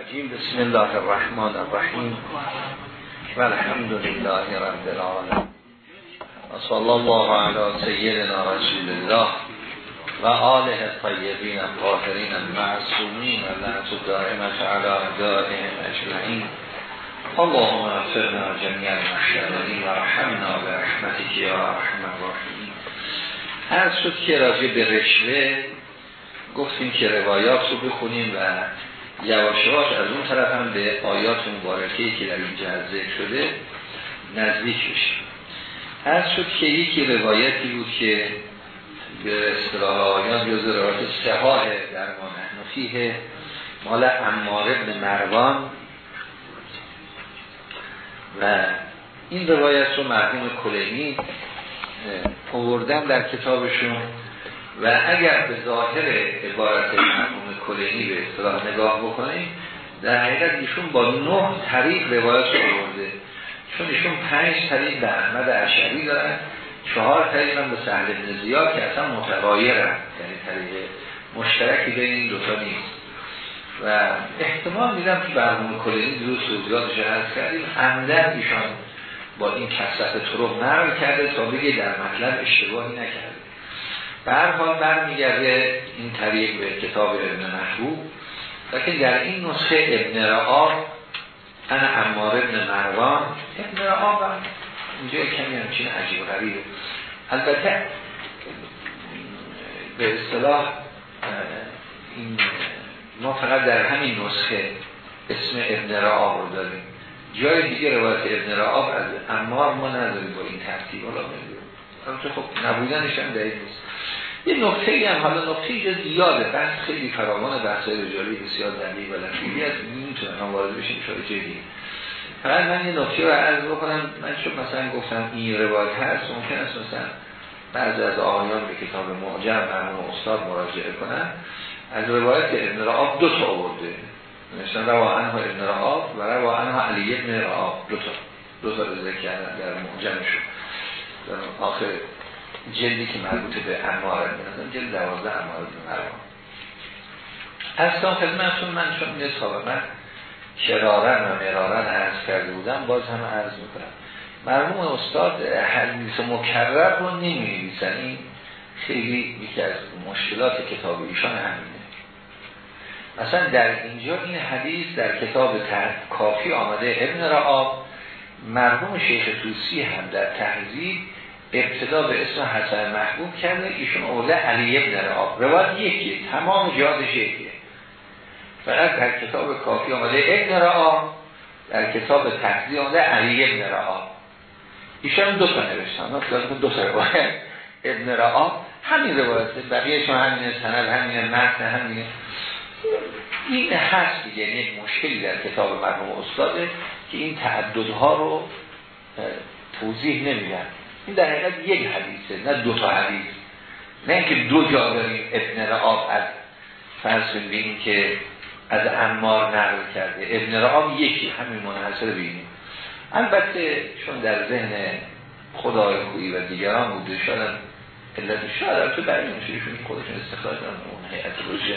الرجیم بسم الله الرحمن الرحیم و الحمد لله رب العالمین و صلی الله علی سیدنا رسول الله و آله الطیبین الطاهرین المعصومین و لعنت دائمت علی اعدائهم اجمعین اللهم اغفرنا جميع المشتغلین و رحمنا برحمتك یا رحم الراحمین هر شد که راجع به رشوه گفتیم که روایات رو بخونیم و یواش یواش از اون طرف هم به آیات مبارکه که در اینجا ذکر شده نزدیک بشیم از شد که یکی روایتی بود که به اصطلاح آیات یا روایت سهاه در ما نحنفیه مال امار ابن مروان. و این روایت رو مرحوم کلینی آوردن در کتابشون. و اگر به ظاهر عبارت مرحوم کلینی به اصطلاح نگاه بکنیم در حقیقت ایشون با نه طریق روایت رو آورده. چون ایشون پنج طریق به احمد اشعری دارن چهار طریق هم به سهل بن زیاد که اصلا متغایر هم یعنی طریق مشترکی بین این دوتا نیست. و احتمال میدم که برمون کلینی دروس توضیحاتش هست کردیم. عمدن ایشان با این کسرت طرق نرم کرده تا بگه در مطلب اشتباهی نکرده. به هر حال برمیگرده این طریق به کتاب ابن محبوب لیکن در این نسخه ابن رعاب انا امار ابن مروان ابن رعاب هم اینجا کمی همچین عجیب غریبه. البته به اصطلاح این ما فقط در همین نسخه اسم ابن رعاب رو داریم. جای دیگه روایت ابن رعاب از امار ما نداریم با این ترتیب. حالا می‌دونیم خب نبودنش هم دلیل نیست. یه نقطه هم حالا نقطه ای زیاده بحث خیلی فراوان بحث رجالی بسیار دلیل و لطیفی از نمی‌تونم هم وارد بشیم شاید جدی فقط من یه نقطه رو عرض بکنم. من چون مثلا گفتم این روایت هست ممکن است مثلا بعضی از آقایان به کتاب معجم مرمون استاد مراجعه کنن. از روایت ابن رعاب دو تا آورده. نوشتن روا عنها ابن رعاب و روا عنها علی ابن رعاب. دو تا. دو تا ذکر کردن در معجمشون. آخر جلدی که مربوط به اماره بنظرم جلد دوازده اماره به مروان اصلا خدمتون من چون یه سابقا شرارن و مرارن عرض کرده بودم باز هم عرض می‌کنم. مرموم استاد حدیث مکرر رو نمی این خیلی یکی از مشکلات کتاب ایشان همینه. مثلا در اینجا این حدیث در کتاب کافی آمده ابن رعاب مرحوم شیخ توسی هم در تحضیب ابتدا به اسم حسن محبوب کرده ایشون اوله علی ابن رعاب روایت یکی تمام جهادش یکیه فقط در کتاب کافی آمده ابن رعاب در کتاب تحضیب آمده علی ابن رعاب ایشون دو تا نوشتن دو تا روایت. ابن رعاب همین روایته بقیه شما همینه سند همینه متن همینه این هست دیگه یک مشکلی در کتاب مرحوم استاده. که این تعددها رو توضیح نمیدن. این در حقیقت یک حدیثه نه دو تا حدیث. نه اینکه دو جا داریم ابن رعاب از فرض بینیم که از امار نقل کرده. ابن رعاب یکی همین منحصر بینیم البته چون در ذهن خدای خویی و دیگران بوده شدن علت شاید تو برای نمیشون خودشون استخراج اون هیئت روشی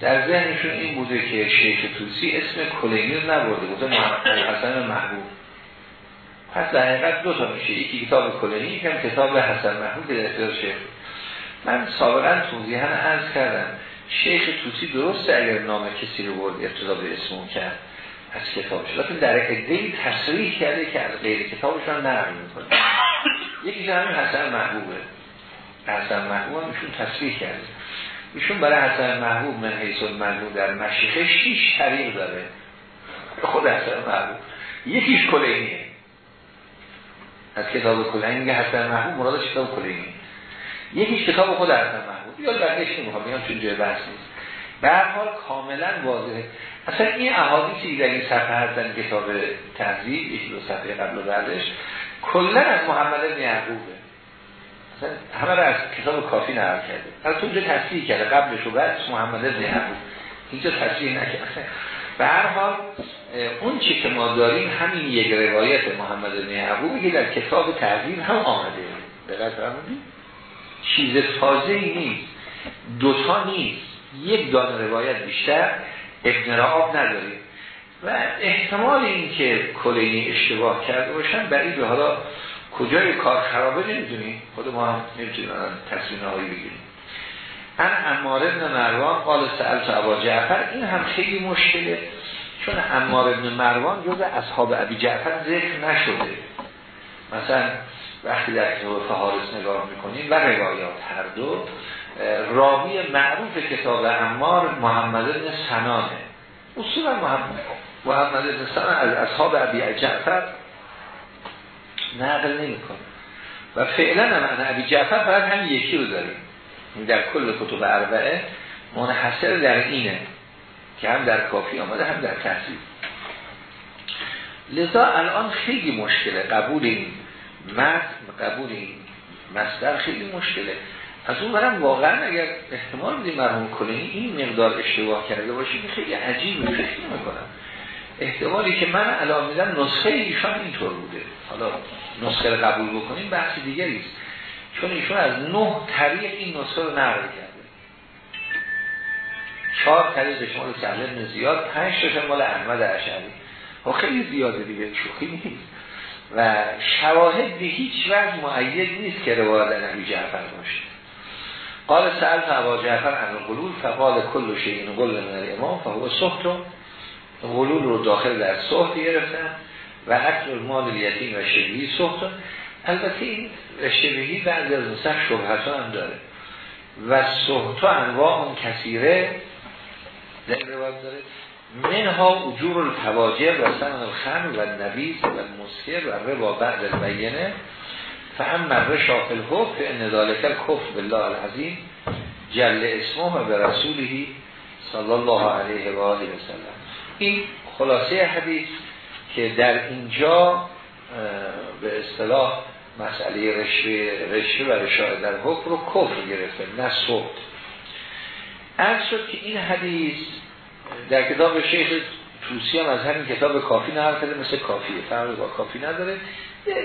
در ذهنشون این بوده که شیخ توسی اسم کلینی رو نبرده بوده حسن محبوب. پس در حقیقت دو تا میشه. یکی کتاب کلینی یکی کتاب حسن محبوب در شیخ. من سابقا توضیحا عرض کردم شیخ توسی درسته اگر نام کسی رو برد ابتدا به اسمون کرد از کتابش. لیکن در ادهی تصریح کرده که از غیر کتابشان نقل می‌کنه. یکی همین حسن محبوبه. حسن محبوب هم ایشون تصریح کرده. ایشون برای حسن محبوب من حیث المجموع در مشیخه شیش طریق داره. خود حسن محبوب یکیش کلینیه. از کتاب کلینی میگه حسن محبوب مراد کتاب کلینی. یکیش کتاب خود حسن محبوب یا بقیش نمی‌خوام میگم چون جای بحث نیست. به هر حال کاملا واضحه. اصلا این احادیثی در این صفحه هستن کتاب تهذیب یکی دو صفحه قبل و بعدش کلا از محمد بن همه را از کتاب کافی نقل کرده. از اونجا تصحیح کرده قبلش و بعدش محمد بن یعقوب اینجا تصحیح نکرده. به هر حال اون چی که ما داریم همین یک روایت محمد بن یعقوب که در کتاب تهذیب هم آمده. دقت فرمودید چیز تازه ای نیست. دوتا نیست. یک دانه روایت بیشتر ابن رعاب نداریم و احتمال این که کلینی اشتباه کرده باشن برای به حالا کجای کار خرابه نمی‌دونیم خود ما هم نمی‌تونیم تصمیم هایی بگیریم. ان امار ابن مروان قال سألت ابا جعفر این هم خیلی مشکله چون امار ابن مروان جز اصحاب ابی جعفر ذکر نشده. مثلا وقتی در کتاب فهارس نگاه می‌کنیم و روایات هر دو راوی معروف کتاب امار محمد ابن سنانه. اصولا محمد محمد ابن سنان از اصحاب ابی جعفر نقل نمی‌کنه. و فعلا هم ابی جعفر فقط هم یکی رو داریم در کل کتب اربعه منحصر در اینه که هم در کافی آمده هم در تحصیل. لذا الان خیلی مشکله. قبول این متن قبول این مصدر خیلی مشکله. از اون برم واقعا اگر احتمال بدیم مرحوم کلینی این مقدار اشتباه کرده باشه خیلی عجیب نمی‌کنم. احتمالی که من الان میدم نسخه ایشان اینطور بوده. حالا نسخه رو قبول بکنیم بحث دیگری است. چون ایشون از نه طریق این نسخه رو نقل کرده. چهار طریق به شمال سهل زیاد پنج تا مال احمد اشعری. ها خب خیلی زیاده دیگه شوخی نیست. و شواهد به هیچ وجه معید نیست که روایت نبی جعفر باشه. قال سأل ابا جعفر عن الغلول فقال کل شیء قل من الامام فهو سخت غلول رو داخل در سخت گرفتن و اکل المال الیتیم و شبهی سخت البته این شبهی بعضی از نسخ شبهتان هم داره. و سخت انواع اون کثیره در روایت داره. منها اجور التواجر و سمن الخم و نبیز و مسکر و ربا بعد البینه. فهم مره شافل حب به اندالک کف بالله العظیم. جل اسمه و به رسولی صلی الله علیه و آله و سلم. این خلاصه حدیث که در اینجا به اصطلاح مسئله رشوه, رشوه و رشاه در حکم رو کفر گرفته نه صبت از شد که این حدیث در کتاب شیخ توسی هم از همین کتاب کافی نهار کرده مثل کافیه فرق با کافی نداره.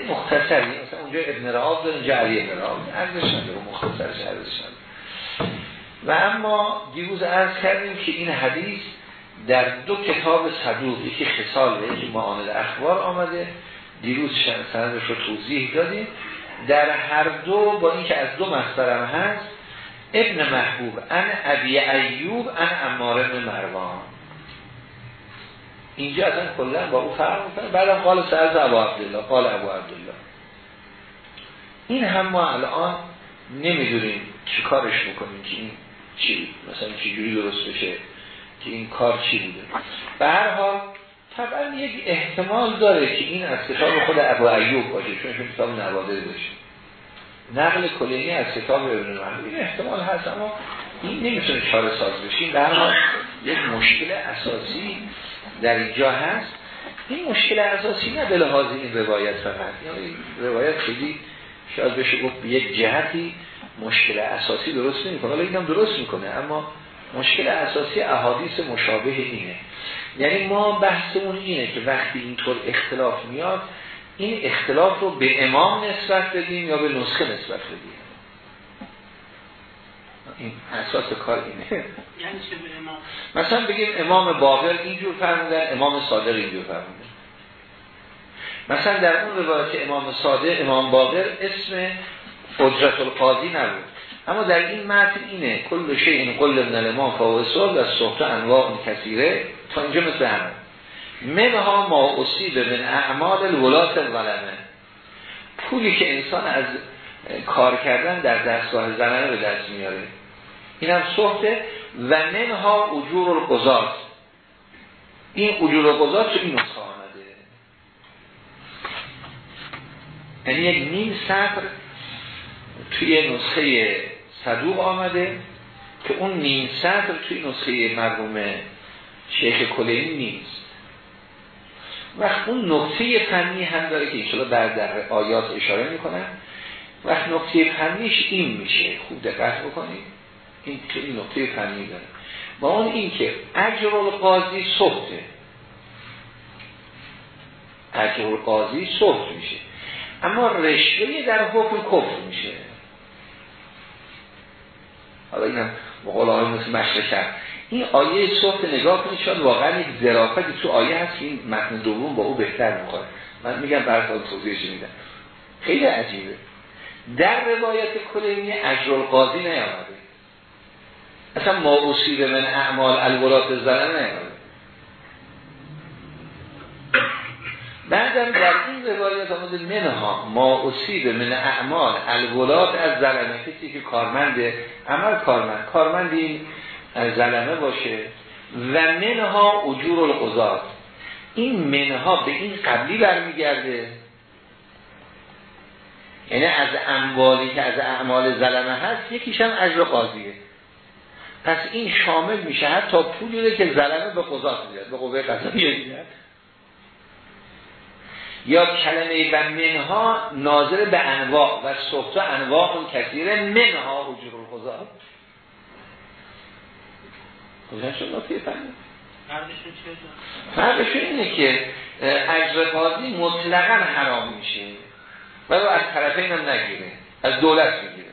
مختصری مثلا اونجا ابن رعاب داره اینجا علی ابن رعاب. ارزش نداره مختصرش ارزش و اما دیروز عرض کردیم که این حدیث در دو کتاب صدوق یکی خصال و یکی معامل اخبار آمده. دیروز سندش رو توضیح دادیم. در هر دو با اینکه از دو مصدرم هست ابن محبوب ان ابی ایوب ان امار ابن مروان. اینجا اصلا کلا با او فرق می‌کنه. بعدم قال سعز ابو عبدالله قال ابو عبدالله. این هم ما الان نمی‌دونیم چی کارش می‌کنیم که این چی مثلا چی جوری درست بشه. که این کار چی بوده. به طبعا یک احتمال داره که این از کتاب خود ابو ایوب باشه چون کتاب نوادر باشه نقل کلینی از کتاب ابن محمود این احتمال هست اما این نمی‌تونه چاره ساز بشین در یک مشکل اساسی در اینجا هست. این مشکل اساسی نه به لحاظ این روایت فقط. یعنی روایت خیلی شاید بشه گفت یک جهتی مشکل اساسی درست نمی‌کنه. حالا اینم درست می‌کنه اما مشکل اساسی احادیث مشابه اینه. یعنی ما بحثمون اینه که وقتی اینطور اختلاف میاد این اختلاف رو به امام نسبت بدیم یا به نسخه نسبت بدیم؟ این اساس کار اینه. یعنی چه به امام؟ مثلا بگیم امام باقر اینجور فرمودن امام صادق اینجور فرمودن. مثلا در اون روایت امام صادق امام باقر اسم حجرت القاضی نبود. اما در این متن اینه کل شیء این قل ابن الامام فاوسال و صحت انواع کثیره. تا اینجا مثل همه. منها ما اصیب من اعمال الولات الولمه. پولی که انسان از کار کردن در دستگاه زنانه به دست میاره. این هم صحته. و منها اجور القضات این اجور القضات تو این نسخه آمده. یعنی یک نیم سطر توی نسخه صدوق آمده که اون نیم سطر توی نسخه مرحوم شیخ کلینی نیست. وقت اون نقطه فنی هم داره که اینشالا بعد در آیات اشاره می‌کنن وقت نقطه فنیش این میشه. خوب دقت بکنید. این که این نقطه فنی داره. با اون این که اجر قاضی صحته اجر قاضی صحت میشه. اما رشوه در حکم کفر میشه. حالا اینم مقال آقای مثل مشرکت این آیه صحت نگاه کنید شاید واقعا یک ظرافتی تو آیه هست این متن دوم با او بهتر می‌خواد. من میگم براتون توضیحش میدم. خیلی عجیبه. در روایت کلینی اجر القاضی نیامده. اصلا ما اصیب من اعمال الولات زنه نیامده. بعدم در این روایت آمده منها ما اصیب من اعمال الولات از زلمه. کسی که کارمنده عمل کارمند کارمند این زلمه باشه. و منها اجور القضات این منها به این قبلی برمیگرده. یعنی از اموالی که از اعمال زلمه هست یکیش هم اجر قاضیه. پس این شامل میشه حتی پولی که زلمه به قضات میاد به قوه قضاییه یا کلمه و منها ناظر به انواع و صحت انواع اون کثیره منها حجور القضات کجا شد؟ فرقشون اینه که اجر قاضی مطلقا حرام میشه. ولی از طرفین هم نگیره. از دولت می‌گیره.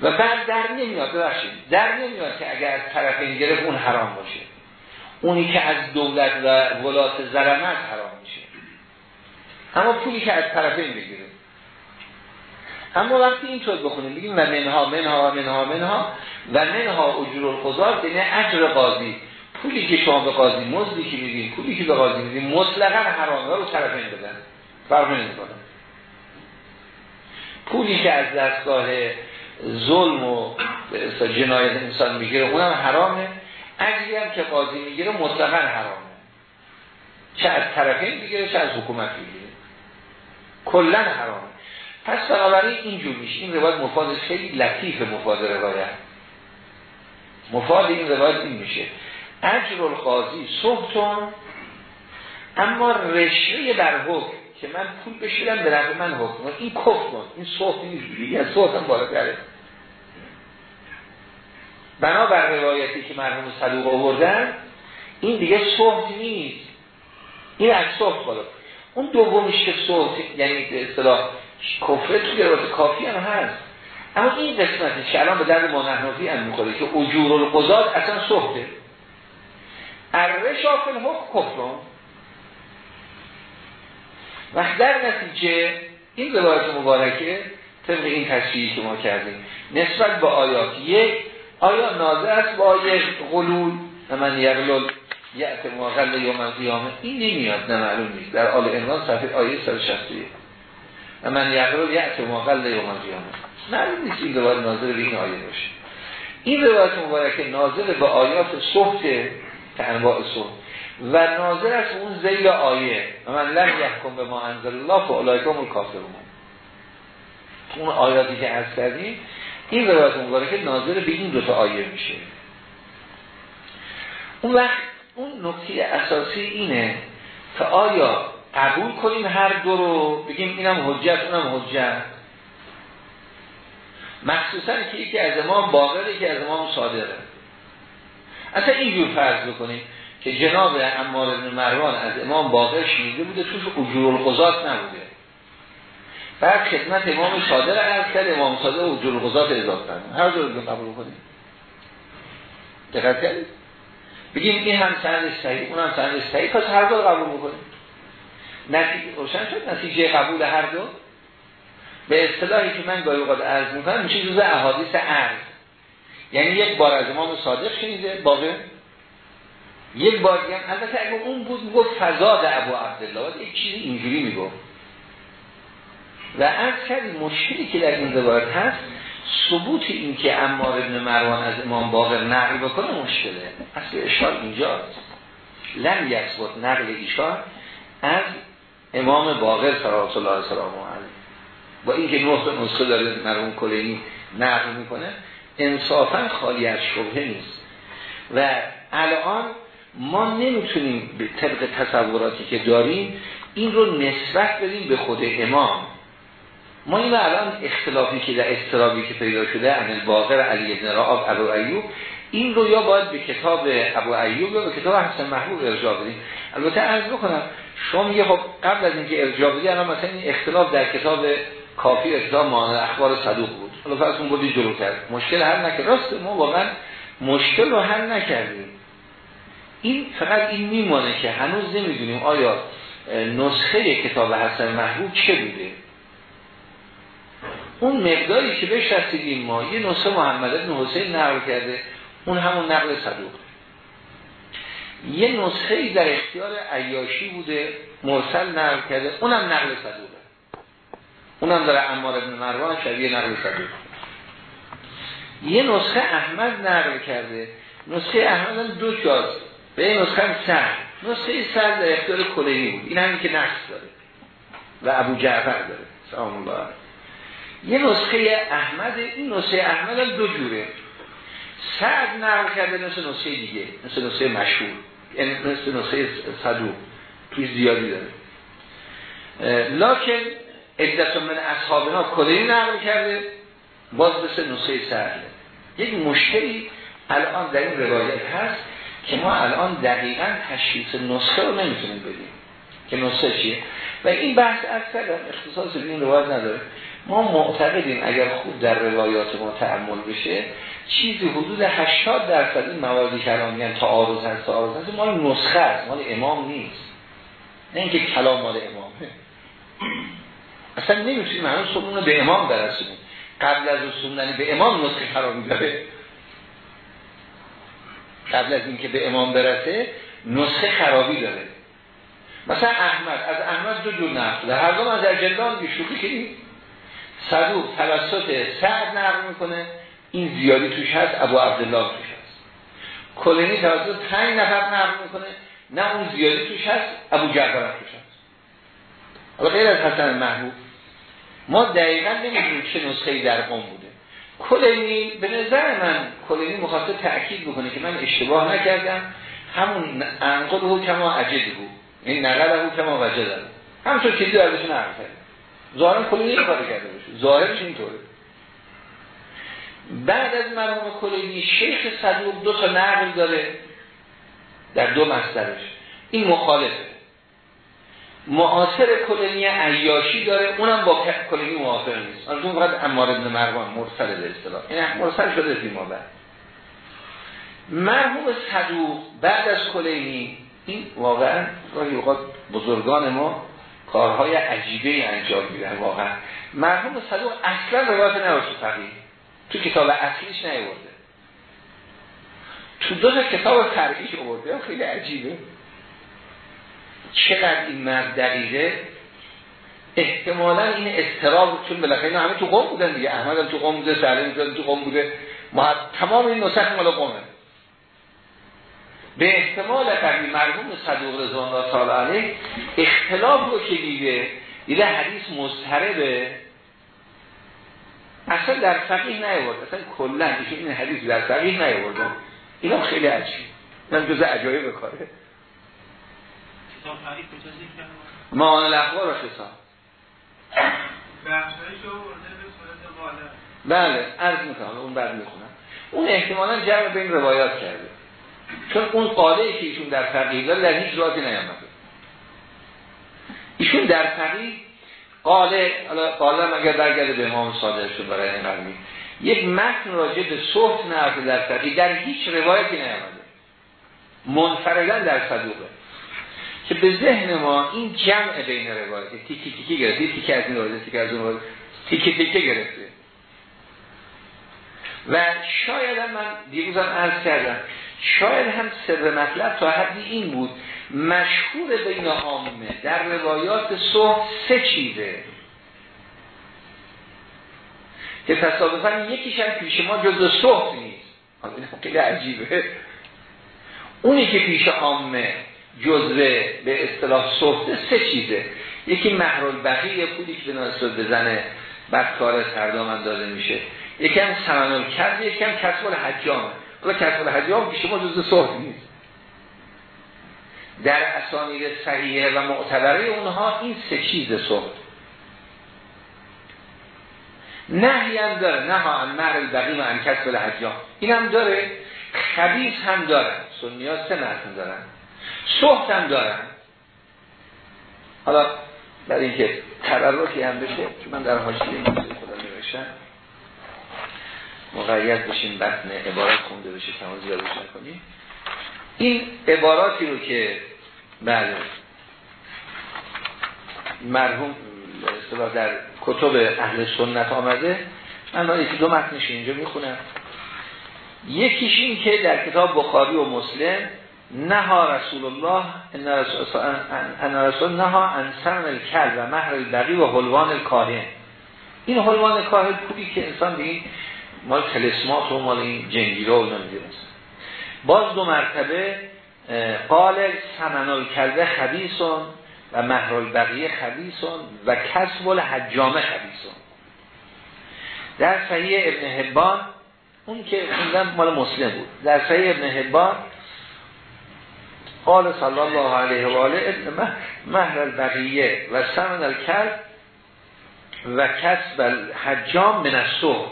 و بعد در نمیاد ببخشید. در نمیاد که اگر از طرفین گرفت اون حرام باشه. اونی که از دولت و ولات زرمت حرام میشه. اما پولی که از طرفین بگیره اما وقتی اینطور بخونیم بگیم و منها منها و منها منها و منها اجور القضار یعنی اجر قاضی. پولی که شما به قاضی مزدی که میدین پولی که به قاضی میدین مطلقا حرامه رو طرفین بدن. فرق نمی‌کنه پولی که از دستگاه ظلم و جنایت انسان می‌گیره اونم حرامه. اجری هم که قاضی می‌گیره مطلقا حرامه. چه از طرفین می‌گیره چه از حکومت می‌گیره کلا حرامه. پس بنابراین اینجور میشه. این روایت مفاد خیلی لطیف مفاد روایت. مفاد این روایت این میشه. اجر القاضی صحتون اما رشوه در حکم که من پول بشیرم به نفع من حکم. این کن. این صحت نیست دیگه. از صحت هم بالا کرده بنابر روایتی که مرحوم صدوق آوردن این دیگه صحت نیست. این از صحت بالا. اون دومیش که صحت یعنی به اصطلاح کفره تو روایت کافی هم هست. اما این قسمتی که الان به درد ما نحنفی هم می‌خوره که اجور القضاد اصلا صحته ارشا فی الحق کفرون و در نتیجه این روایت مبارکه طبق این تصویری که ما کردیم نسبت به آیات یک آیا نازه است با آیه غلول؟ و من یغلل یعت مغل یا من قیامه این نمیاد نه معلوم نیست. در آل عنوان صفحه آیه 161 و من یغلل یعت مغل یا من قیامه معلوم نیست این روایت نازل به این آیه باشه. این روایت مبارکه نازل به آیات صحت انواع صحت و ناظر از اون زیل آیه. و من لم یحکم به ما انزل الله فاولایکم الکافرون. اون آیاتی که از کردیم این روایت مبارکه ناظر به این دو تا آیه میشه. اون وقت اون نکته اساسی اینه که آیا قبول کنیم هر دو رو؟ بگیم اینم حجت اونم حجت. مخصوصا که یکی از امام باقره که از امام صادره اصلا اینجور فرض بکنیم که جناب امار بن مروان از امام باقر شنیده بوده توش اجور القضات نبوده. بعد خدمت امام صادق عرض کرد امام صادق اجور القضات اضافه کرد هر دو رو قبول کنیم دقت بگیم این هم سند صحیح اون هم سند صحیح پس هر دو قبول بکنیم نتیجه روشن شد؟ نتیجه قبول هر دو؟ به اصطلاحی که من گاهی اوقات عرض می‌کنم میشه جزء احادیث عرض. یعنی یک بار از امام صادق شنیده باقی؟ یک بار دیگه البته اگه اون بود می‌گفت فضاد ابو عبدالله. یک چیزی اینجوری می‌گفت. و از کردی مشکلی که در این روایت هست ثبوت این که امار ابن مروان از امام باقر نقل بکنه مشکله. اصل اشار اینجاست. لم یثبت نقل ایشان از امام باقر صلوات الله علیه و با اینکه نه نسخه داره مرحوم کلینی نقل می‌کنه انصافا خالی از شبهه نیست. و الان ما نمی‌تونیم به طبق تصوراتی که داریم این رو نسبت بدیم به خود امام. ما این الان اختلافی که در استرابی که پیدا شده عن باقر علی ابن رعاب ابو ایوب این رو یا باید به کتاب ابو ایوب یا به کتاب حسن محبوب ارجاع بدیم. البته عرض بکنم شما میگه خب قبل از اینکه ارجاع بدی الان مثلا این اختلاف در کتاب کافی کتاب مانع اخبار صدوق بود. حالا فرض اون بودی جلو کرد مشکل حل نکرد. راست ما واقعا مشکل رو حل نکردیم. این فقط این میمانه که هنوز نمی‌دونیم آیا نسخه کتاب حسن محبوب چه بوده. اون مقداری که بهش رسیدیم ما یه نسخه محمد بن حسین نقل کرده اون همون نقل صدوق. یه نسخه ای در اختیار عیاشی بوده مرسل نقل کرده اونم نقل صدوقه اونم داره امار ابن مروان شبیه نقل صدوق. یه نسخه احمد نقل کرده. نسخه احمد هم دو جاز به این نسخه هم سر. نسخه سر در اختیار کلینی بود. این همین که نقص داره. و ابو جعفر داره. سلام الله یه نسخه احمد این نسخه احمد هم دو جوره. سعد نقل کرده مثل نسخه دیگه مثل نسخه مشهور. یعنی مثل نسخه صدوق. توی زیادی داره. لکن عدت من اصحابنا کلینی نقل کرده باز مثل نسخه سعده. یک مشکلی الان در این روایت هست که ما الان دقیقا تشخیص نسخه رو نمی‌تونیم بدیم. که نسخه چیه؟ و این بحث اصلا اختصاص به این روایت نداره. ما معتقدیم اگر خوب در روایات ما تعمل بشه چیزی حدود 80 درصد این موادی که الان میگن تعارض هست تعارض هست. مال نسخه است مال امام نیست. نه اینکه کلام مال امامه اصلا نمی‌تونیم هنوز رو به امام برسونیم. قبل از رسوندن به امام نسخه خرابی داره قبل از اینکه به امام برسه نسخه خرابی داره. مثلا احمد از احمد دو جور نقل هر دو از جلال بیشوخی که صدوق توسط سعد نقل می‌کنه. این زیادی توش هست ابو عبدالله توش هست. کلینی توسط پنج نفر نقل می‌کنه. نه اون زیادی توش هست ابو جعفر توش هست. حالا غیر از حسن محبوب ما دقیقا نمی‌دونیم چه نسخه در قوم بوده. کلینی به نظر من کلینی مخاطب تأکید بکنه که من اشتباه نکردم. همون انقل او کما عجد بود. این نقل او کما وجد همونطور چیزی ازش نقل کرده ظاهرا کلینی کار کرده باشه. ظاهرش اینطوره. بعد از مرحوم کلینی شیخ صدوق دو تا نقل داره در دو مصدرش. این مخالفه. معاصر کلینی عیاشی داره اونم با کلینی موافق نیست. از اون فقط امار ابن مروان مرسل به اصطلاح. این مرسل شده فی ما بعد. مرحوم صدوق بعد از کلینی این واقعا گاهی اوقات بزرگان ما کارهای عجیبه انجام میدن واقعا. مرحوم صدوق اصلا روایت نباشه فقیه. تو کتاب اصلیش نیورده. تو دو تا کتاب فرعیش آورده. خیلی عجیبه. چقدر این مرد دقیقه؟ احتمالا این استراب چون بالاخره همه تو قوم بودن دیگه. احمد هم تو قوم بوده سعلی تو قوم بوده. تمام این نسخ مال قومه. به احتمال قبلی مرحوم صدوق رضوان الله تعالی علیه اختلاف رو که دیده دیده حدیث مضطربه. اصلا در فقیه نیورد اصلا کلا ایشون این حدیث در فقیه نیورد اینا خیلی عجیب. من جز عجایب کاره. معان الاخبار و خصام بله عرض می‌کنم اون بعد می‌خونم. اون احتمالا جمع بین روایات کرده. چون اون قاله که ایشون در فقیه داره در هیچ نیامده. ایشون در فقیه قاله قاله اگر برگرده به امام صادقشون برای این قلمی یک متن راجع به صحت نرده در فقیه در هیچ روایتی نیامده. منفردن در صدوقه. که به ذهن ما این جمع بین روایت تیکی تیکی گرفته تیکی از این روایت تیکی از اون روایت تیکی تیکی گرفته. و شاید هم من دیروزم عرض کردم شاید هم سر مطلب تا حدی این بود مشهور بین عامه در روایات صحب سه چیزه. که تصادفا یکیش هم پیش ما جز صحب نیست. خیلی عجیبه. اونی که پیش عامه جزوه به اصطلاح صحبه سه چیزه. یکی محرول بقیه پولی که به ناسد بزنه بعد کار سردام داده میشه. یکی هم سمنال کرد یکی هم کسب الحجامه حالا کسب الحجام پیش ما جزء صحب نیست. در اسانید صحیحه و معتبره اونها این سه چیز صحب نهی هم داره. نه ها ان مهر و ان کسب الحجام. این هم داره. خبیث هم دارن سنی ها سه دارن. صحب هم دارن. حالا برای اینکه تبرکی هم بشه چون من در حاشیه خدا نوشتم. مقید بشیم بطن عبارت خونده بشه کما زیادش نکنیم این عباراتی رو که بله مرحوم در کتب اهل سنت آمده. من یکی دو متنش اینجا می‌خونم. یکیش این که در کتاب بخاری و مسلم نها رسول الله ان رسول نها ان الکل و مهر البقی و حلوان الکاهن. این حلوان کاهن پولی که انسان این مال تلسمات و مال این جنگیرا و نمی‌دونه باز دو مرتبه قال سمن الکلبه خبیسون و مهر البقیه خبیسون و کسب الحجامه خبیسون در صحیح ابن حبان اون که خوندم مال مسلم بود. در صحیح ابن حبان قال صلی الله علیه و آله مهر البقیه و سمن الکلب و کسب الحجام من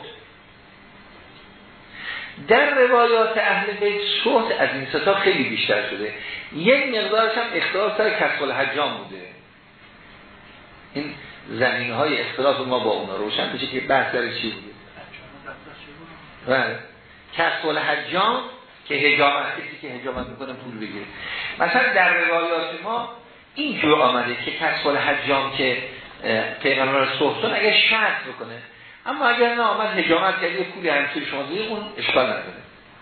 در روایات اهل بیت سهد از این ستا خیلی بیشتر شده. یک مقدارش هم اختلاف سر کسب الحجام بوده. این زمین های اختلاف ما با اونا روشن بشه که بحث در چی بوده؟ بله. کسب الحجام که هجامت کسی که هجامت می‌کنه پول بگیره. مثلا در روایات ما اینجور آمده که کسب الحجام که پیغمبر صحبتون اگر شرط بکنه اما اگر نه آمد هجامت کردی پولی همینطوری شما دیگه اون اشکال نداره.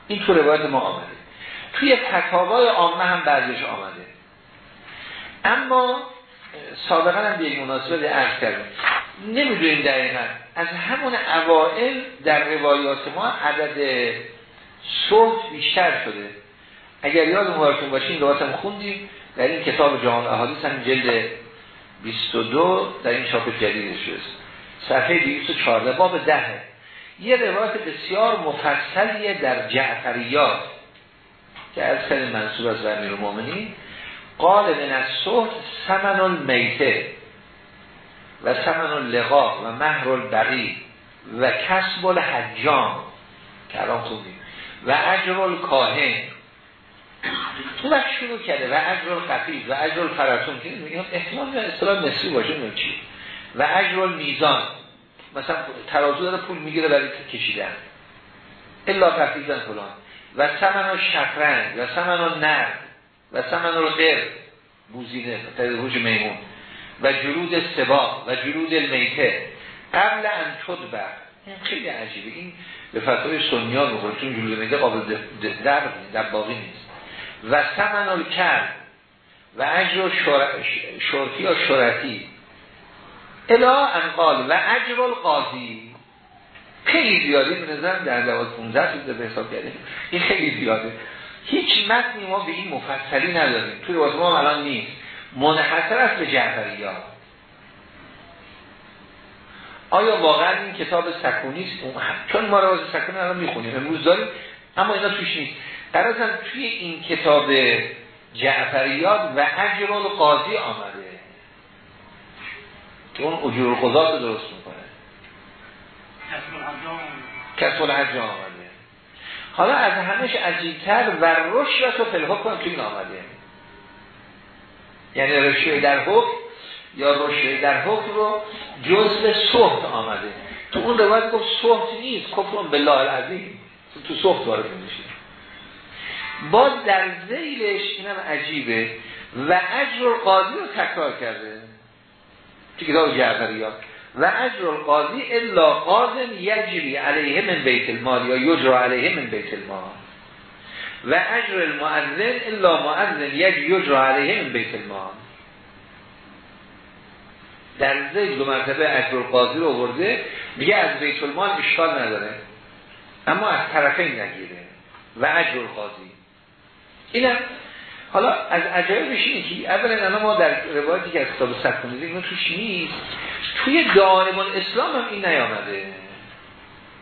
این تو روایت ما آمده. توی فتاوای عامه هم بعضیش آمده. اما سابقا هم به مناسبت عرض کردیم نمی‌دونیم دقیقا. از همون اوائل در روایات ما عدد صحت بیشتر شده. اگر یاد مبارکون باشین روایتم خوندیم. در این کتاب جهان احادیث هم جلد 22 در این چاپ جدیدش است صفحه 214 باب دهه یه روایت بسیار مفصلیه در جعفریات که از سن منصوب از امیر المومنین قال من از صحت سمن المیته و سمن اللقا و مهر البقی و کسب الحجام. که الان خوبیم و اجر الکاهن. تو وقت شروع کرده. و اجر القفیز و اجر الفرسون که احتمال به اصطلاح مصری باشه چی و اجر میزان مثلا ترازو داره پول می‌گیره برای کشیدن. الا قفیزن فلان. و سمن و شفرنگ و سمن و نرد و سمن و غیر بوزینه تدهوش میمون. و جلود سبا و جلود المیته. قبل ان بر این خیلی عجیبه. این به فتوای سنیا می‌خوره. چون جلود میته قابل در باقی نیست. و سمن الکر و اجر شرطی یا شرطی. الا انقال و اجر القاضی. خیلی زیاده به نظر در لواز 15 به حساب کردیم این خیلی زیاده. هیچ متنی ما به این مفصلی نداریم. توی واسه ما الان نیست. منحصر است به جعفری ها آیا واقعا این کتاب سکونی است؟ چون ما رواز سکونی الان می‌خونیم. امروز داریم اما اینا توش نیست. در توی این کتاب جعفریات و اجر قاضی آمده. که اون اجور قضات رو درست می‌کنه. کسب الحجام آمده. حالا از همش عجیبتر و رشوت و فلحکم توی این آمده؟ یعنی رشوه در حکم یا رشوه در حکم رو جزء صحت آمده. تو اون روایت گفت صحت نیست کفرون بالله العظیم. تو صحت وارد میشه. باز در زیلش اینم عجیبه و اجر قاضی رو تکرار کرده. تو کتاب جعفریات و اجر القاضی الا قاضن یجری علیه من بیت المال یا یجرا علیه من بیت المال. و اجر المعذن الا معذن یجرا علیه من بیت المال. در زید دو مرتبه اجر القاضی رو ورده میگه از بیت المال اشکال نداره اما از طرفین نگیره. و اجر القاضی. اینم حالا از عجایبش اینه که اولا ما در روایتی که از کتاب سکونی دیدیم توش نیست. توی دائم اسلام هم این نیامده.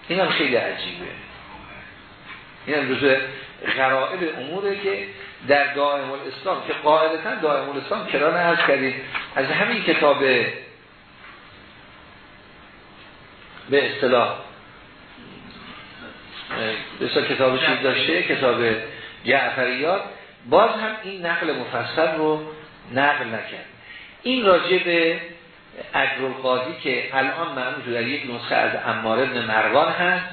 این هم خیلی عجیبه. این هم جزء غرائب اموره که در دائم الاسلام که قاعدتا دائم الاسلام کرانه عرض کردیم؟ از همین کتاب به اصطلاح به کتاب چیز داشته کتاب جعفریات. باز هم این نقل مفصل رو نقل نکرد. این راجع به اجر که الان معمول در یک نسخه از امار ابن مروان هست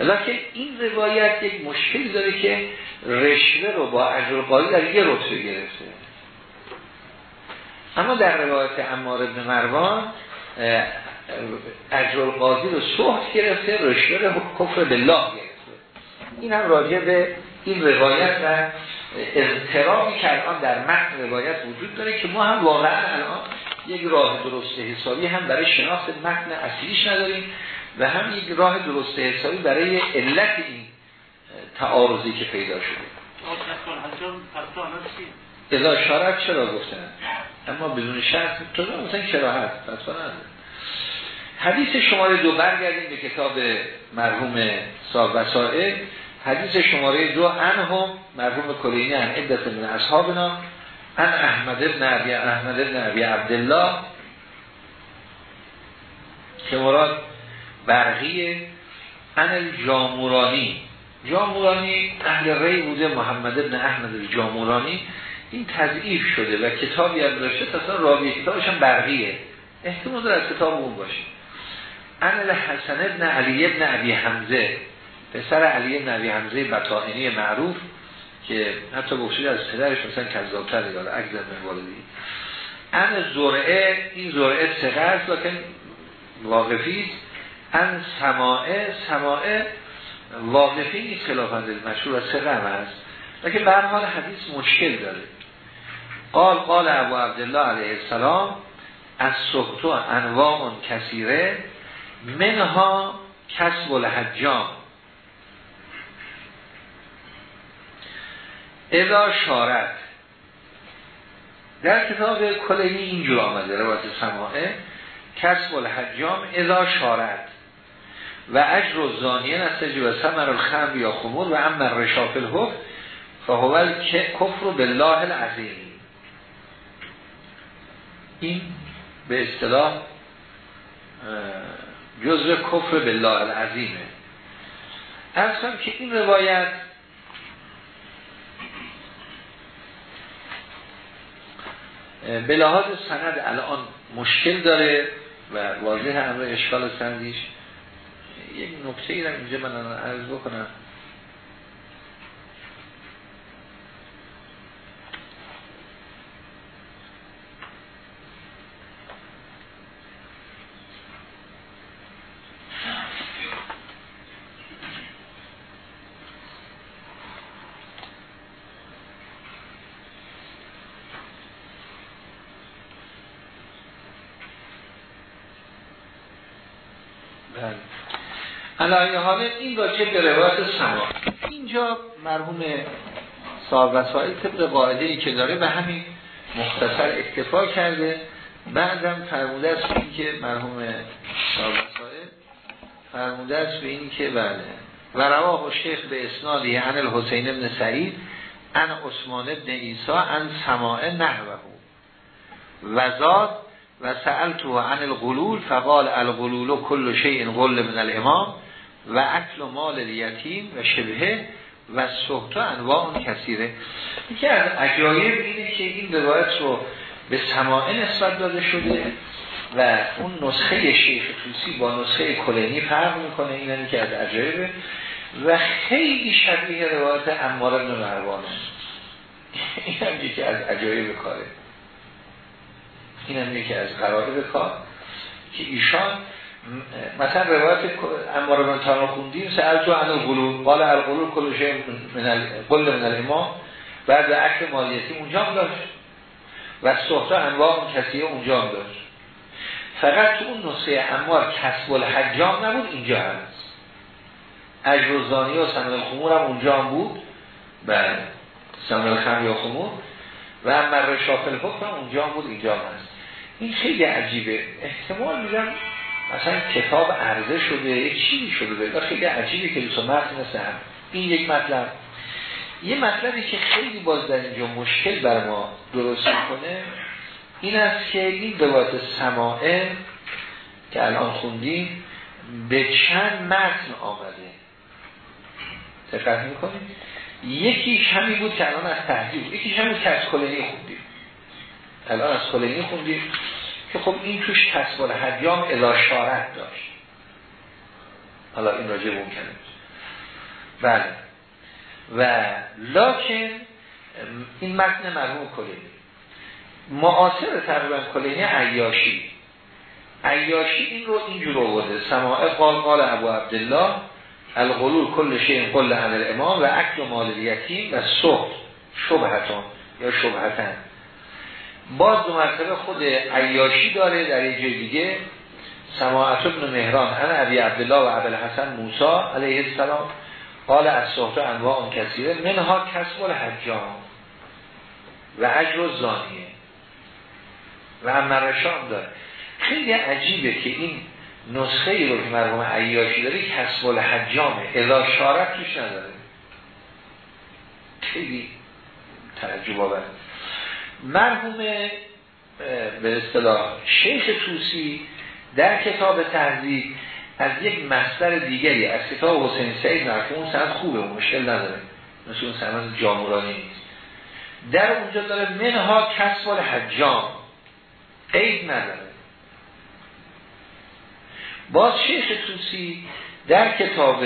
لکن این روایت یک مشکلی داره که رشوه رو با اجر قاضی در یه رتبه گرفته. اما در روایت امار ابن مروان قاضی رو صحت گرفته رشوه رو کفر بالله گرفته. این هم راجع به این روایت و اضطرابی که الان در متن روایت وجود داره که ما هم واقعا الان یک راه درست حسابی هم برای شناخت متن اصلیش نداریم و هم یک راه درست حسابی برای علت این تعارضی که پیدا شده. اذا شارت چرا گفتن؟ اما بدون شرط تو مثلا چرا هست حدیث شماره دو برگردیم به کتاب مرحوم صاحب وسائل حدیث شماره دو انهم مرحوم کلینی ان عدت من اصحابنا ان احمد ابن عبی احمد ابن عبی عبدالله که مراد برقی ان الجامورانی. جامورانی اهل ری بوده محمد ابن احمد الجامورانی. این تضعیف شده و کتابی هم داشته تصلا راوی کتابش هم برقیه. احتمال داره از کتاب اون باشه. ان الحسن ابن علی ابن عبی حمزه. پسر علی نبی حمزه بطائنی معروف. که حتی بخشید از پدرش مثلا کذابتر یاد اگزر من والدی ان زرعه این زرعه سقه لکن واقفی ان سماعه سماعه واقفی نیست خلافنده مشهور از سقه هست. لیکن به حدیث مشکل داره. قال قال ابو عبدالله علیه السلام از صحتو انواع کثیره منها کسب الحجام. اذا شارت. در کتاب کلینی اینجور آمده روایت سماعه. کسب الحجام اذا شارت. و اجر و زانیه و سمر الخم یا خمور و امر رشاف الحق فهول کفر بالله العظیم. این به اصطلاح جزء کفر بالله العظیمه. از که این روایت به لحاظ سند الان مشکل داره و واضح امر اشکال سندیش. یک نکته ای را اینجا من عرض بکنم. علایه حال این راجع به روایت سما اینجا مرحوم صاحب وسائل طبق قاعده ای که داره به همین مختصر اکتفا کرده. بعدم فرموده است این که مرحوم صاحب وسائل فرموده است به این که بله. و رواه شیخ به اسنادی عن الحسین ابن سعید ان عثمان ابن ایسا ان سماع نحوه وزاد و سألتو عن الغلول فقال الغلول کل شیء غل من الامام و اکل و مال یتیم و شبهه و صحت و انواع کثیره. یکی از عجایب اینه که این روایت رو به سماعه نسبت داده شده و اون نسخه شیخ توسی با نسخه کلینی فرق می‌کنه این که از عجایبه. و خیلی شبیه روایت امار ابن مروانه این هم یکی از عجایب کاره. این هم یکی از قراره کار که ایشان مثلا روایت امار بن تانا خوندیم سأل تو عن الغلول. قال الغلول کل شیء من من الامام. بعد عکس مالیتی اونجا هم داشت. و صحبت انواع کسیه اونجا هم داشت. فقط تو اون نسخه امار کسب الحجام نبود اینجا هست اجروزانی و سمن الخمور هم اونجا هم بود. بله. سمن الخم یا خمور. و امر شافل حکم هم اونجا هم بود اینجا هم هست. این خیلی عجیبه. احتمال میدم مثلا کتاب عرضه شده چیزی شده و خیلی عجیبه که دوست متن مثل این یک مطلب. یه مطلبی که خیلی باز در اینجا مشکل بر ما درست می‌کنه این است که این روایت سماعه که الان خوندیم به چند متن آمده. دقت می‌کنیم یکیش همی بود که الان از تحضیب یکیش همی که از کلینی خوندیم. الان از کلینی خوندیم. که خب این توش کسب حجام الاشارت داشت. حالا این راجع ممکنه بله. و لکن این متن مرحوم کلینی. معاصر تقریبا کلینی عیاشی. عیاشی این رو اینجور آورده. سماع قال قال ابو عبدالله الغلول کل شیء قل عن امام و اکل مال الیتیم و صحت شبهتون یا شبهتن. باز دو مرتبه خود عیاشی داره در یه جای دیگه. سماعت ابن مهران انا ابی عبدالله و عبدالحسن موسا علیه السلام. قال از صحت انواع اون کسیره منها کسب الحجام و عجر زانیه و امرشان داره. خیلی عجیبه که این نسخه ای رو که مرحوم عیاشی داره کسب الحجامه. اذا شارت توش نداره. خیلی تعجب آور. مرحوم به اصطلاح شیخ توسی در کتاب تهذیب از یک مصدر دیگری از کتاب حسین سعید مرحوم سند خوبه و مشکل نداره مثل اون سند جامورانی نیست. در اونجا داره منها کسب الحجام قید نداره. باز شیخ توسی در کتاب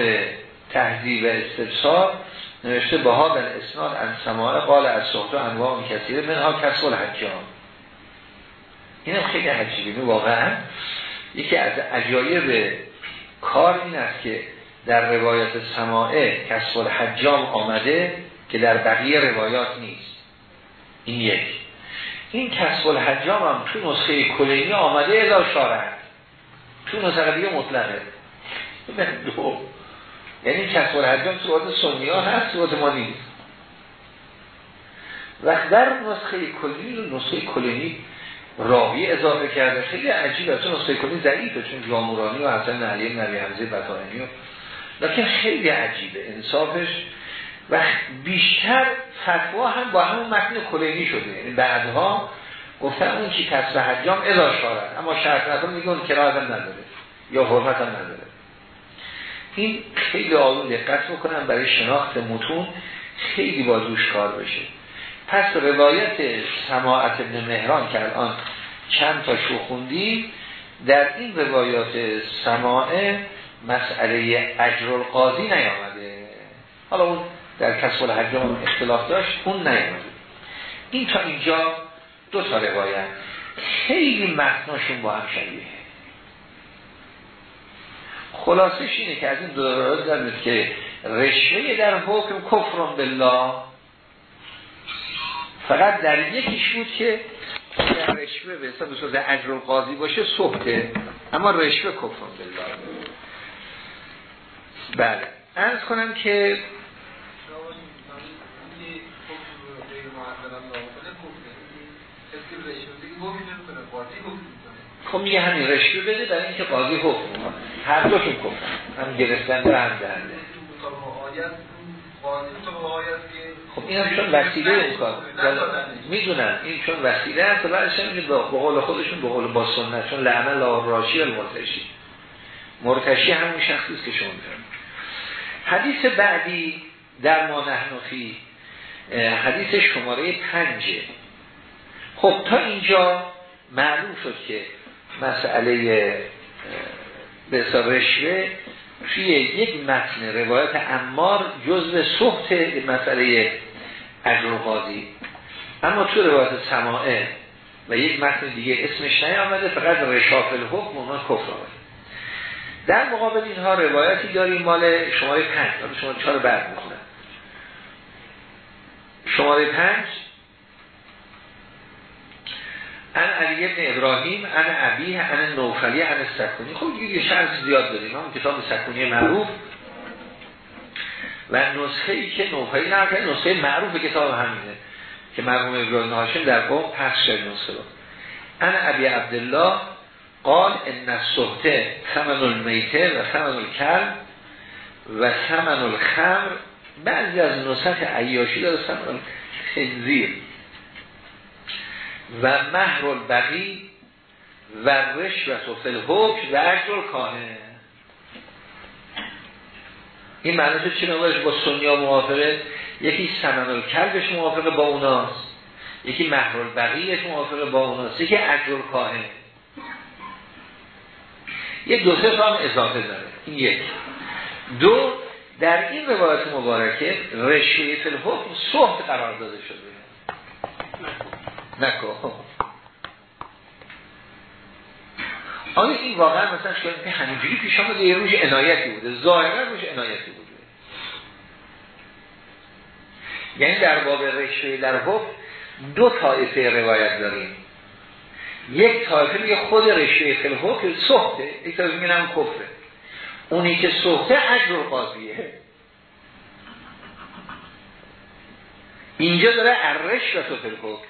تهذیب استفسار نوشته بها در اسناد ان سماع قال از صحبت انواع کثیره منها کسب الحجام. اینم خیلی عجیبه. واقعا یکی از عجایب کار این است که در روایت سماعه کسب الحجام آمده که در بقیه روایات نیست. این یک. این کسب الحجام هم تو نسخه کلینی آمده الا شارع. تو نسخه دیگه مطلقه. دو. یعنی کسب الحجام صورت ها هست صورت ما نیست. و در نسخه کلینی و نسخه کلینی راوی اضافه کرده. خیلی عجیبه. چون نسخه کلینی ضعیفه چون جامورانی و حسن علی نبی حمزه بطارنی و لیکن خیلی عجیبه. انصافش و بیشتر فتوا هم با همون متن کلینی شده. یعنی بعدها گفتن اون که کسب حجام اضا شارد اما شرط میگه اون کرایت هم نداره یا حرمت هم نداره. این خیلی آروم دقت بکنم برای شناخت متون خیلی با دوش کار بشه پس روایت سماعت ابن مهران که الان چند تا شو در این روایات سماعه مسئله اجر القاضی نیامده. حالا اون در کسب الحجام اختلاف داشت اون نیامده. این تا اینجا دو تا روایت. خیلی متناشون با هم شبیه. خلاصش اینه که از این دو روایت دارید که رشوه در حکم کفران بالله فقط در یکیش بود که در رشوه به حساب صورت اجر قاضی باشه صحته اما رشوه کفران بالله. بله. ارز کنم که خب میگه همین رشوه بده برای اینکه قاضی حکم هر دوشون کفر هم گرفتن و هم دهنده خب این هم چون وسیله اون کار. می‌دونن. این چون وسیله هست بعدش هم با قول خودشون به قول با سنت. چون لعنه لا راشی المرتشی. مرتشی همون شخصی که شما میفرمید حدیث بعدی در ما نحنفی حدیث شماره پنجه. خب تا اینجا معلوم شد که مسئله به رشوه توی یک متن روایت امار جزء صحت مسئله اجر اما تو روایت سماعه و یک متن دیگه اسمش نیامده فقط رشاف الحکم اونا کفر آمده در مقابل اینها روایتی داریم مال شماره پنج. شما چهار بعد می‌خونم شماره پنج ان علی ابن ابراهیم ان عبیه ان نوفلی ان سکونی. خب دیگه شرط زیاد داریم. هم کتاب سکونی معروف. و نسخه ای که نوفلی نرکه نسخه معروف کتاب همینه که مرحوم ابراهیم هاشم در قوم پخش شد نسخه رو. ان عبی عبدالله قال ان الصحته ثمن المیته و ثمن الکل و ثمن الخمر. بعضی از نسخ عیاشی داره ثمن خنزیر و مهر البقی و رشوت و فلحکم و اجر کانه این معنی چی نمایش با سنیا موافقه. یکی سمن کلبش موافقه با اوناست. یکی مهر البقیش موافقه با اوناست. یکی اجر کانه یه دو سه هم اضافه داره. این یک. دو در این روایت مبارکه رشوه الحکم صحت قرار داده شده. نکن. آیا این واقعا مثلا شاید که همینجوری پیش آمده یه روش عنایتی بوده؟ ظاهرا روش عنایتی بوده. یعنی در باب رشوه در حکم دو طایفه روایت داریم. یک طایفه میگه خود رشوه فی الحکم صحته یک طایفه میگه کفره. اونی که صحته اجر قاضیه. اینجا داره ارش و حکم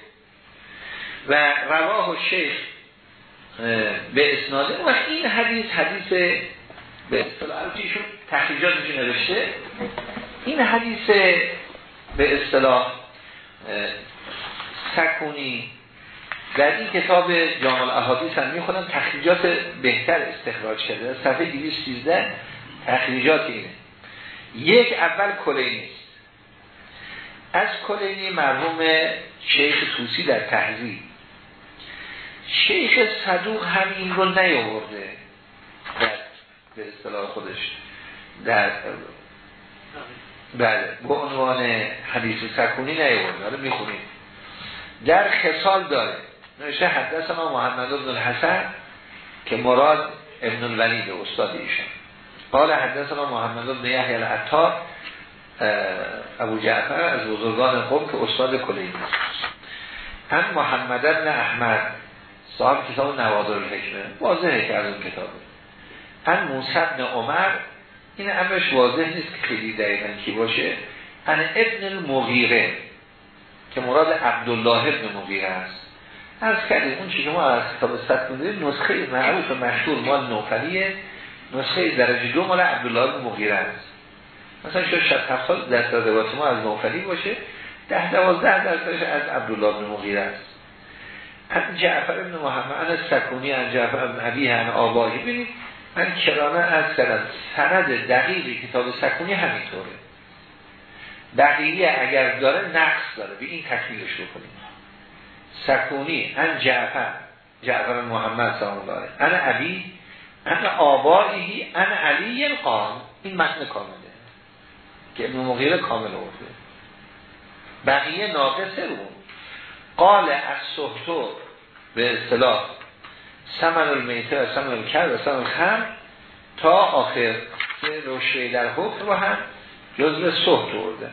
و رواه و شیخ به اسناده و این حدیث حدیث به اصطلاح ایشون تحقیجاتش نوشته؟ این حدیث به اصطلاح سکونی در این کتاب جامع الاحادیث هم می‌خونم. تخریجات بهتر استخراج کرده. صفحه 213 تخریجات اینه. یک اول کلینی از کلینی مرحوم شیخ توسی در تحضیب شیخ صدوق هم این رو نیاورده. در به اصطلاح خودش. در بله به عنوان حدیث سکونی نیاورده. حالا می‌خونید در خصال داره. نوشته حدث ما محمد بن الحسن که مراد ابن الولید استاد ایشان. قال حدث ما محمد بن یحیی العطار ابو جعفر از بزرگان قوم که استاد کلیمی هم محمد بن احمد صاحب کتاب نوادر الحکمه واضحه که از اون کتابه هم موسی عمر این امرش واضح نیست که خیلی دقیقا کی باشه. ان ابن المغیره که مراد عبدالله ابن مغیره است. از کردیم اون چی که ما از کتاب ست می‌دونیم نسخه معروف مشهور مال نوفلیه. نسخه درجه دو مال عبدالله ابن مغیره است. مثلا شاید شد هفت سال در ما از نوفلی باشه. ده دوازده درصدش از عبدالله ابن مغیره است. از جعفر ابن محمد از سکونی از جعفر ابن عبی هن آبایی بینید من کرانه از کردم سند دقیقی کتاب سکونی همینطوره. دقیقی اگر داره نقص داره. به این تکمیلش رو کنیم. سکونی ان جعفر جعفر محمد سلام داره ان عبی ان آبایی ان علی قام این متن کامله. که ابن مغیره کامل آورده. بقیه ناقصه رو. قال از صحتو به اصطلاح سمن المیته و سمن الکر و سمن الخم تا آخر روشه در حکم رو هم جزء صحت ورده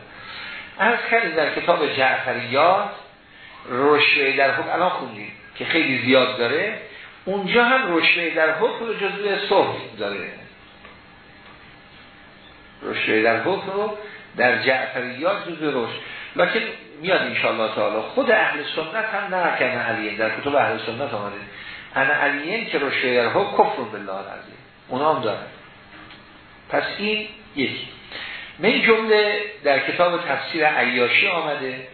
از کردیم در کتاب جعفریات روشه در حکم الان خوندیم که خیلی زیاد داره. اونجا هم روشه در حکم رو جزء صحت داره. روشه در حکم رو در جعفریات جزء روش. لکن میاد انشاءالله تعالی. خود اهل سنت هم نه کنه علیه در کتب اهل سنت آمده. انا علیین که رو شعر ها کفر بالله العظیم. اونا هم دارن. پس این یکی. من جمله در کتاب تفسیر عیاشی آمده.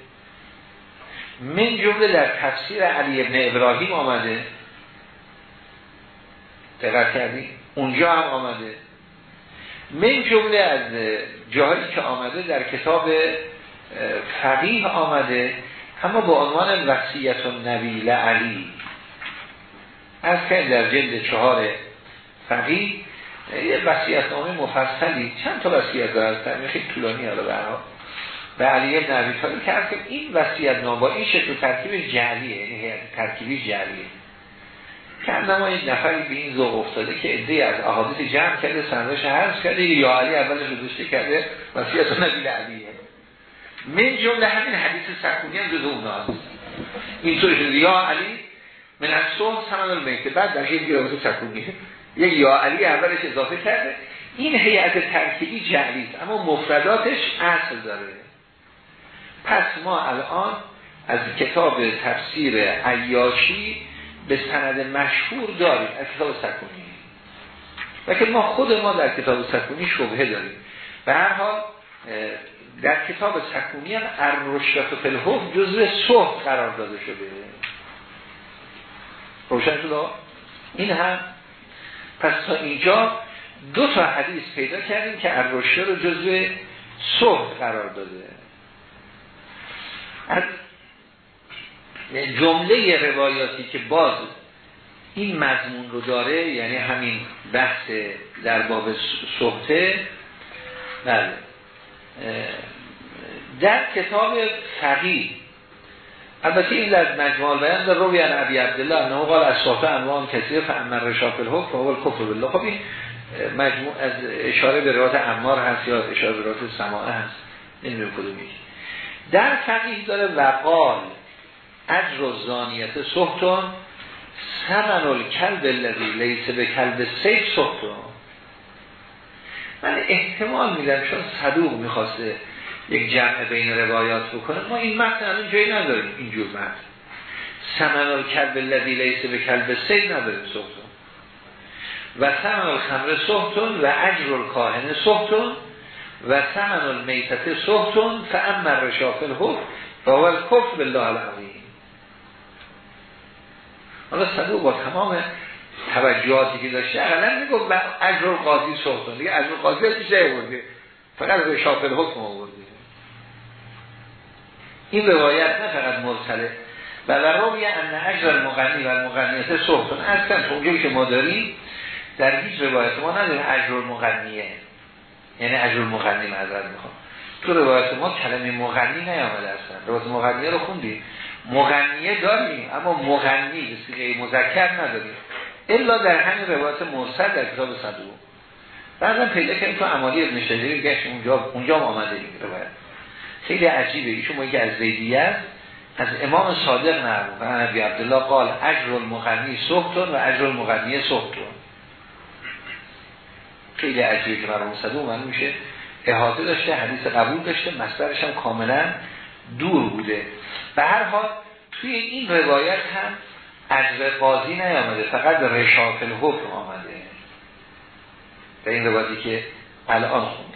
من جمله در تفسیر علی ابن ابراهیم آمده. دقت کردی اونجا هم آمده. من جمله از جایی که آمده در کتاب فقیه آمده اما با عنوان وصیت نبیل علی از که در جلد چهار فقیه یه وصیت نامه مفصلی چند تا وصیت داره؟ خیلی طولانی حالا برها به علی ابن عبی طالب که این وصیت نامه با این شکل ترکیب جعلیه یعنی ترکیبی جعلیه. که ما یک نفری به این ذوق افتاده که ادهی از احادیث جمع کرده سندش هست کرده یا علی اولش رو کرده وصیت نبیل علیه من جمله همین حدیث سکونی هم جزو اونا هست. اینطور شده یا علی من از صحب سمن المیته بعد در یک گرامت سکونی. یک یا علی اولش اضافه کرده. این هیئت ترکیبی جعلیست اما مفرداتش اصل داره. پس ما الان از کتاب تفسیر عیاشی به سند مشهور داریم از کتاب سکونی. و ما خود ما در کتاب سکونی شبهه داریم. به هر حال در کتاب سکونی هم الرشدت و فلحوم جزو صحب قرار داده شده. روشن شده. این هم پس تا اینجا دو تا حدیث پیدا کردیم که الرشد رو جزو صحب قرار داده. از جمله روایاتی که باز این مضمون رو داره یعنی همین بحث در باب صحبه بله. در کتاب فقیه. البته این در مجموع بیان در روی عن ابی عبدالله نه قال از صحبه انوان کثیر فامر رشاق الحکم و کفر بالله. خب این مجموع از اشاره به روایت عمار هست یا اشاره به روایت سماعه هست. نمی‌دونم کدومی در فقیه داره وقال اجر و زانیت سمن الکلب الذی لیس به کلب سیف سختون من احتمال میدم چون صدوق می‌خواسته یک جمع بین روایات بکنه ما این متن الان جایی نداریم اینجور متن. سمن الکلب الذی لیس به کلب سیف نداریم سختون و سمن الخمر سختون و اجر الکاهن سختون و سمن المیتت سختون فامر رشافل حکم و اول کفر بالله العظیم. حالا صدوق با تمام توجهاتی که داشته اقلا میگو اجر قاضی سختون دیگه اجر قاضی چیزه برده فقط رشافل حکم آورده این روایت نه فقط مرسله. و روی ان اجر المغنی و المغنیت سختون اصلا اونجایی که ما داریم در هیچ روایت ما نداریم اجر المغنیه. یعنی اجر المغنی معذرت می‌خوام. تو روایت ما کلمه مغنی نیامده اصلا. روایت مغنیه رو خوندیم مغنیه داریم اما مغنی به سیغه مذکر نداریم. الا در همین روایت مرسل در کتاب صدو بعضا پیدا کنیم تو عمالی ابن شجری گشت اونجا اونجا آمده این روایت. خیلی عجیبه. ایشون ما که از زیدیت از امام صادق نرمون و نبی عبدالله قال اجر المغنی سختون و اجر المغنی سختون خیلی عجیبه که مرمون صدوق من میشه. احاطه داشته حدیث قبول داشته مصدرش هم کاملا دور بوده. به هر حال توی این روایت هم اجر قاضی نیامده فقط رشاف الحکم آمده. در این روایتی که الان خوند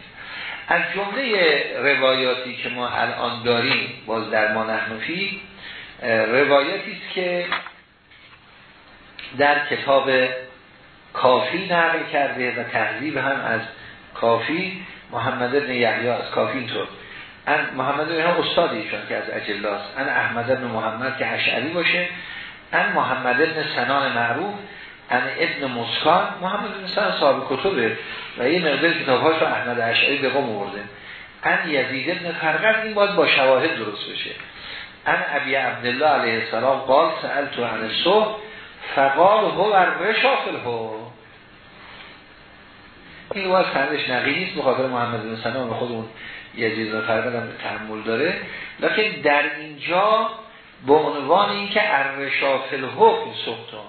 از جمله روایاتی که ما الان داریم باز در ما نحنفی است که در کتاب کافی نقل کرده و تحضیب هم از کافی محمد ابن یحیی از کافی اینطور. ان محمد ابن استاد ایشان که از اجلاس ان احمد ابن محمد که اشعری باشه ان محمد ابن سنان معروف ان ابن مسکان محمد ابن سنان صاحب کتبه و یه مقدار کتابهاش رو احمد اشعری به قوم آورده. ان یزید ابن فرقد این باید با شواهد درست بشه. ان ابی عبدالله علیه السلام قال سألتو عن صحب فقال هو رشاف الهو این باید سندش نقی نیست بخاطر محمد بن سلام خود اون یزید و فرقد هم تحمل داره. لیکن در اینجا به عنوان اینکه ارشاف الحکم سختان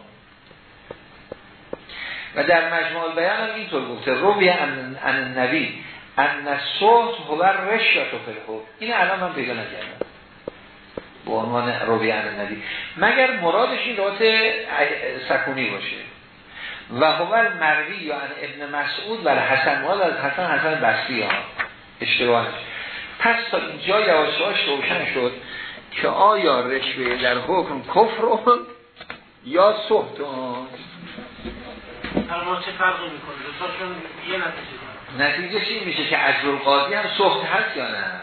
و در مجموع بیان هم اینطور گفته روی ان نبی ان صحت هو رشاف الحکم. این الان من پیدا نکردم. به عنوان روی ان نبی مگر مرادش این روات سکونی باشه؟ و هو مروی یا ان ابن مسعود و حسن مال از حسن حسن بسری ها اشتباهش پس تا اینجا یواش روشن شد. که آیا رشوه در حکم کفر یا صحت چه فرقی می‌کنه؟ یه نتیجه نتیجه چی میشه؟ که عجل قاضی هم صحت هست یا نه؟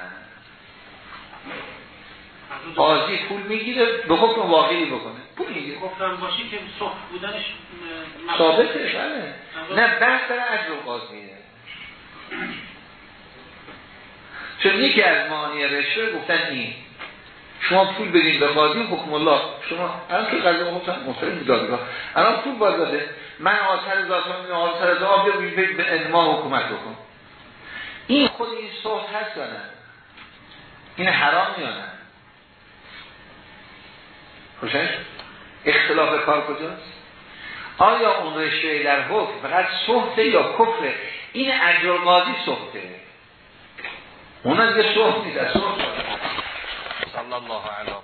قاضی پول می‌گیره به حکم واقعی بکنه. پول می‌گیره. گفتم باشی که صحت بودنش ثابته بله نه بحث در عجل قاضیه چون یکی از معانی رشوه گفتن این. شما پول بدین به قاضی حکم الله. شما الان که قضا گفتن محترم دادگاه. الان پول باز داده. من آثر ذاتم این آثر ذات بیا به انما حکومت بکن. این خود این صحت هست یا نه؟ این حرام یا نه؟ خوشش؟ اختلاف کار کجاست؟ آیا اون رشته در حکم فقط صحته یا کفره؟ این اجر قاضی صحته اون از یه صحت نیست از صحت صلی الله علیه